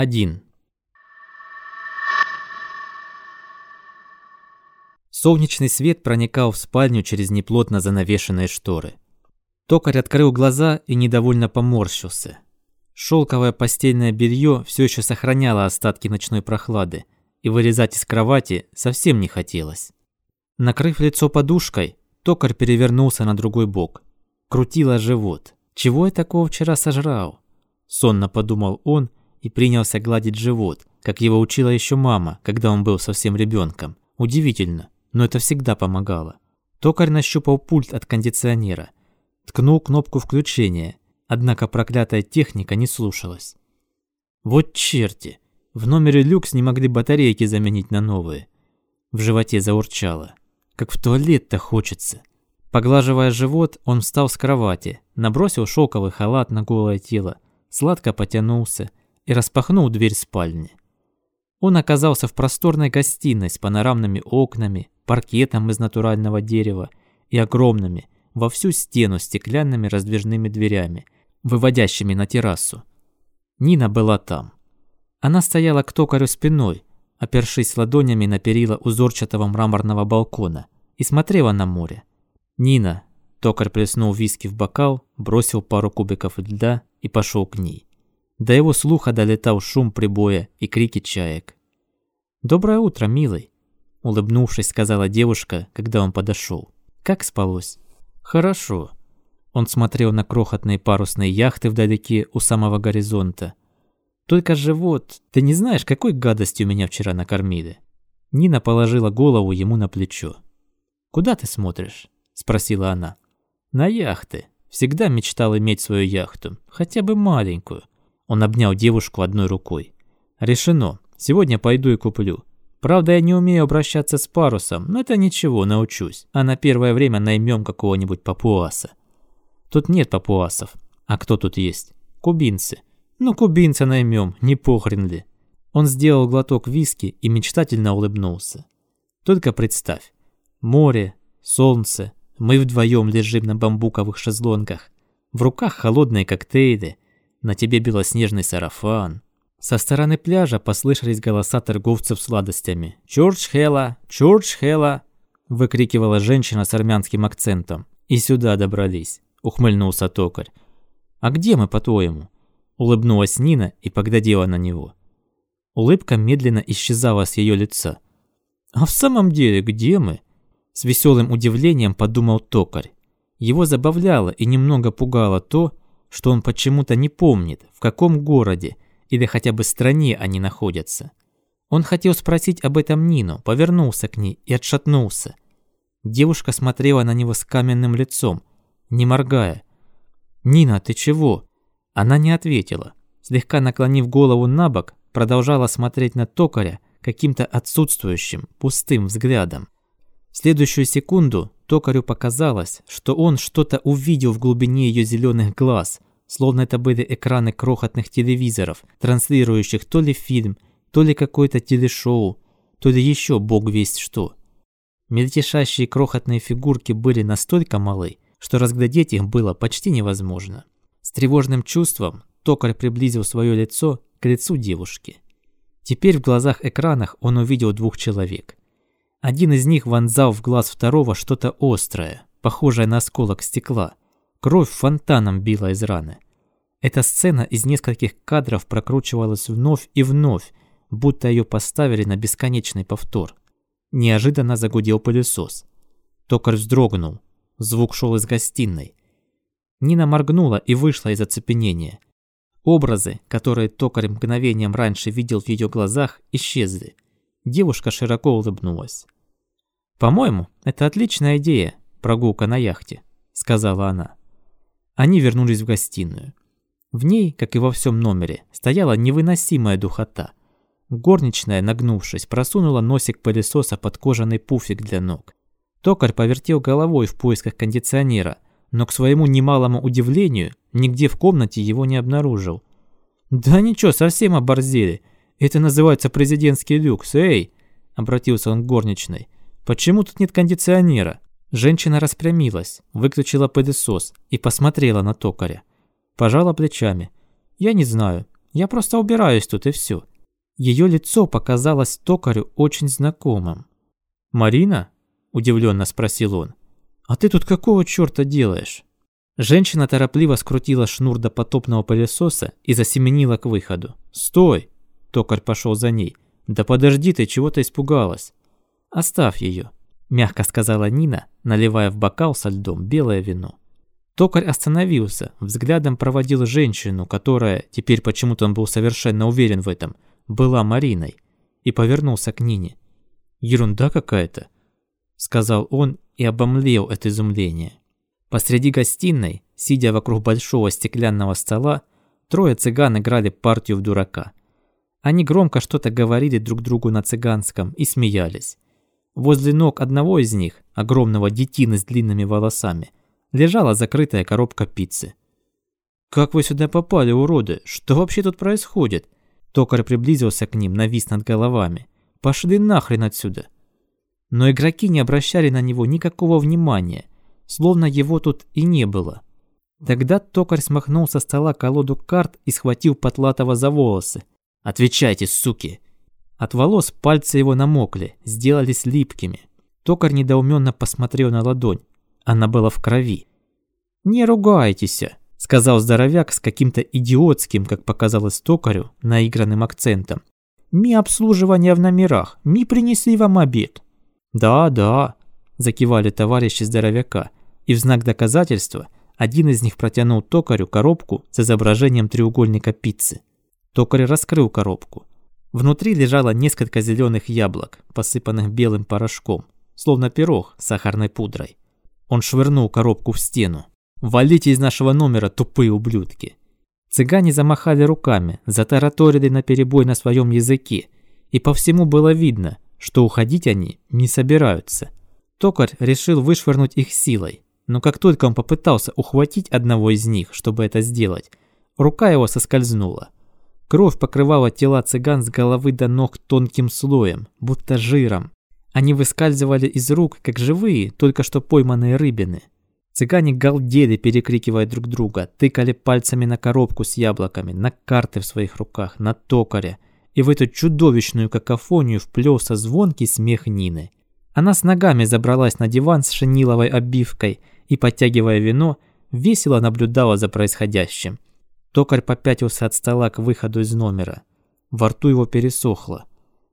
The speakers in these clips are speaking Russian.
1. Солнечный свет проникал в спальню через неплотно занавешенные шторы. Токарь открыл глаза и недовольно поморщился. Шелковое постельное белье все еще сохраняло остатки ночной прохлады, и вылезать из кровати совсем не хотелось. Накрыв лицо подушкой, токарь перевернулся на другой бок. Крутило живот. Чего я такого вчера сожрал? Сонно подумал он и принялся гладить живот, как его учила еще мама, когда он был совсем ребенком. Удивительно, но это всегда помогало. Токарь нащупал пульт от кондиционера, ткнул кнопку включения, однако проклятая техника не слушалась. Вот черти! В номере люкс не могли батарейки заменить на новые. В животе заурчало. Как в туалет-то хочется. Поглаживая живот, он встал с кровати, набросил шелковый халат на голое тело, сладко потянулся и распахнул дверь спальни. Он оказался в просторной гостиной с панорамными окнами, паркетом из натурального дерева и огромными, во всю стену стеклянными раздвижными дверями, выводящими на террасу. Нина была там. Она стояла к токарю спиной, опершись ладонями на перила узорчатого мраморного балкона, и смотрела на море. «Нина!» Токарь плеснул виски в бокал, бросил пару кубиков льда и пошел к ней. До его слуха долетал шум прибоя и крики чаек. «Доброе утро, милый!» Улыбнувшись, сказала девушка, когда он подошел. «Как спалось?» «Хорошо». Он смотрел на крохотные парусные яхты вдалеке у самого горизонта. «Только живот, ты не знаешь, какой гадостью меня вчера накормили?» Нина положила голову ему на плечо. «Куда ты смотришь?» – спросила она. «На яхты. Всегда мечтал иметь свою яхту, хотя бы маленькую». Он обнял девушку одной рукой. «Решено. Сегодня пойду и куплю. Правда, я не умею обращаться с парусом, но это ничего, научусь. А на первое время наймем какого-нибудь папуаса. Тут нет папуасов. А кто тут есть? Кубинцы. Ну, кубинца наймем, не похрен ли. Он сделал глоток виски и мечтательно улыбнулся. Только представь. Море, солнце, мы вдвоем лежим на бамбуковых шезлонгах. В руках холодные коктейли, на тебе белоснежный сарафан. Со стороны пляжа послышались голоса торговцев сладостями. «Чурч Хела! Чурч Хела!» выкрикивала женщина с армянским акцентом. «И сюда добрались», – ухмыльнулся токарь. «А где мы, по-твоему?» – улыбнулась Нина и поглядела на него. Улыбка медленно исчезала с ее лица. «А в самом деле, где мы?» С веселым удивлением подумал токарь. Его забавляло и немного пугало то, что он почему-то не помнит, в каком городе или хотя бы стране они находятся. Он хотел спросить об этом Нину, повернулся к ней и отшатнулся. Девушка смотрела на него с каменным лицом, не моргая. «Нина, ты чего?» Она не ответила. Слегка наклонив голову на бок, продолжала смотреть на токаря каким-то отсутствующим, пустым взглядом. В следующую секунду токарю показалось, что он что-то увидел в глубине ее зеленых глаз – словно это были экраны крохотных телевизоров, транслирующих то ли фильм, то ли какое-то телешоу, то ли еще бог весть что. Мельтешащие крохотные фигурки были настолько малы, что разглядеть их было почти невозможно. С тревожным чувством токарь приблизил свое лицо к лицу девушки. Теперь в глазах экранах он увидел двух человек. Один из них вонзал в глаз второго что-то острое, похожее на осколок стекла – Кровь фонтаном била из раны. Эта сцена из нескольких кадров прокручивалась вновь и вновь, будто ее поставили на бесконечный повтор. Неожиданно загудел пылесос. Токарь вздрогнул. Звук шел из гостиной. Нина моргнула и вышла из оцепенения. Образы, которые токарь мгновением раньше видел в ее глазах, исчезли. Девушка широко улыбнулась. «По-моему, это отличная идея, прогулка на яхте», — сказала она. Они вернулись в гостиную. В ней, как и во всем номере, стояла невыносимая духота. Горничная, нагнувшись, просунула носик пылесоса под кожаный пуфик для ног. Токарь повертел головой в поисках кондиционера, но к своему немалому удивлению нигде в комнате его не обнаружил. «Да ничего, совсем оборзели. Это называется президентский люкс, эй!» Обратился он к горничной. «Почему тут нет кондиционера?» Женщина распрямилась, выключила пылесос и посмотрела на токаря. Пожала плечами. «Я не знаю. Я просто убираюсь тут и все. Ее лицо показалось токарю очень знакомым. «Марина?» – удивленно спросил он. «А ты тут какого черта делаешь?» Женщина торопливо скрутила шнур до потопного пылесоса и засеменила к выходу. «Стой!» – токарь пошел за ней. «Да подожди ты, чего-то испугалась!» «Оставь ее», – мягко сказала Нина, наливая в бокал со льдом белое вино. Токарь остановился, взглядом проводил женщину, которая, теперь почему-то он был совершенно уверен в этом, была Мариной, и повернулся к Нине. «Ерунда какая-то», – сказал он и обомлел от изумления. Посреди гостиной, сидя вокруг большого стеклянного стола, трое цыган играли партию в дурака. Они громко что-то говорили друг другу на цыганском и смеялись. Возле ног одного из них, огромного детины с длинными волосами, лежала закрытая коробка пиццы. «Как вы сюда попали, уроды? Что вообще тут происходит?» Токарь приблизился к ним, навис над головами. «Пошли нахрен отсюда!» Но игроки не обращали на него никакого внимания, словно его тут и не было. Тогда токарь смахнул со стола колоду карт и схватил Потлатова за волосы. «Отвечайте, суки!» От волос пальцы его намокли, сделались липкими. Токарь недоуменно посмотрел на ладонь. Она была в крови. «Не ругайтесь», — сказал здоровяк с каким-то идиотским, как показалось токарю, наигранным акцентом. «Ми обслуживание в номерах, ми принесли вам обед». «Да, да», — закивали товарищи здоровяка, и в знак доказательства один из них протянул токарю коробку с изображением треугольника пиццы. Токарь раскрыл коробку. Внутри лежало несколько зеленых яблок, посыпанных белым порошком, словно пирог с сахарной пудрой. Он швырнул коробку в стену. «Валите из нашего номера, тупые ублюдки!» Цыгане замахали руками, затараторили наперебой на своем языке, и по всему было видно, что уходить они не собираются. Токарь решил вышвырнуть их силой, но как только он попытался ухватить одного из них, чтобы это сделать, рука его соскользнула. Кровь покрывала тела цыган с головы до ног тонким слоем, будто жиром. Они выскальзывали из рук, как живые, только что пойманные рыбины. Цыгане галдели, перекрикивая друг друга, тыкали пальцами на коробку с яблоками, на карты в своих руках, на токаря. И в эту чудовищную какофонию вплелся звонкий смех Нины. Она с ногами забралась на диван с шиниловой обивкой и, подтягивая вино, весело наблюдала за происходящим. Токарь попятился от стола к выходу из номера. Во рту его пересохло.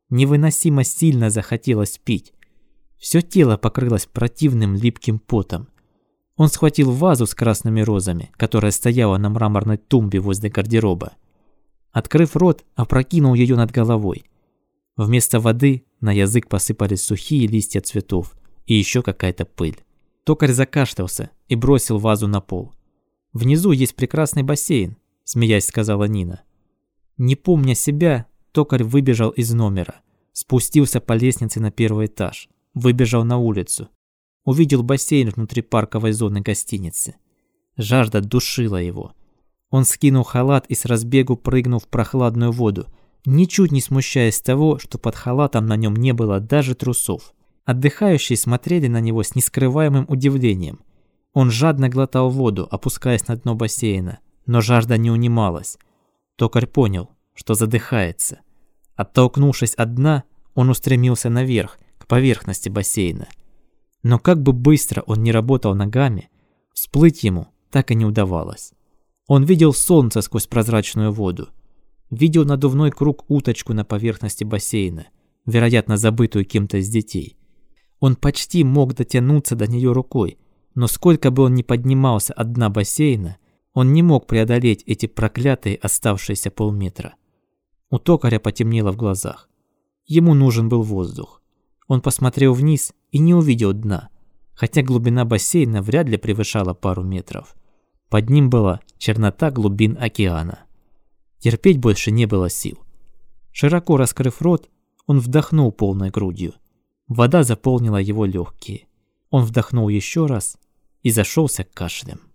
Невыносимо сильно захотелось пить. Все тело покрылось противным липким потом. Он схватил вазу с красными розами, которая стояла на мраморной тумбе возле гардероба. Открыв рот, опрокинул ее над головой. Вместо воды на язык посыпались сухие листья цветов и еще какая-то пыль. Токарь закашлялся и бросил вазу на пол. Внизу есть прекрасный бассейн, смеясь сказала Нина. Не помня себя, токарь выбежал из номера, спустился по лестнице на первый этаж, выбежал на улицу. Увидел бассейн внутри парковой зоны гостиницы. Жажда душила его. Он скинул халат и с разбегу прыгнул в прохладную воду, ничуть не смущаясь того, что под халатом на нем не было даже трусов. Отдыхающие смотрели на него с нескрываемым удивлением. Он жадно глотал воду, опускаясь на дно бассейна, но жажда не унималась. Токарь понял, что задыхается. Оттолкнувшись от дна, он устремился наверх, к поверхности бассейна. Но как бы быстро он ни работал ногами, всплыть ему так и не удавалось. Он видел солнце сквозь прозрачную воду, видел надувной круг уточку на поверхности бассейна, вероятно, забытую кем-то из детей. Он почти мог дотянуться до нее рукой, но сколько бы он ни поднимался от дна бассейна, он не мог преодолеть эти проклятые оставшиеся полметра. У токаря потемнело в глазах. Ему нужен был воздух. Он посмотрел вниз и не увидел дна, хотя глубина бассейна вряд ли превышала пару метров. Под ним была чернота глубин океана. Терпеть больше не было сил. Широко раскрыв рот, он вдохнул полной грудью. Вода заполнила его легкие. Он вдохнул еще раз и зашелся кашлем.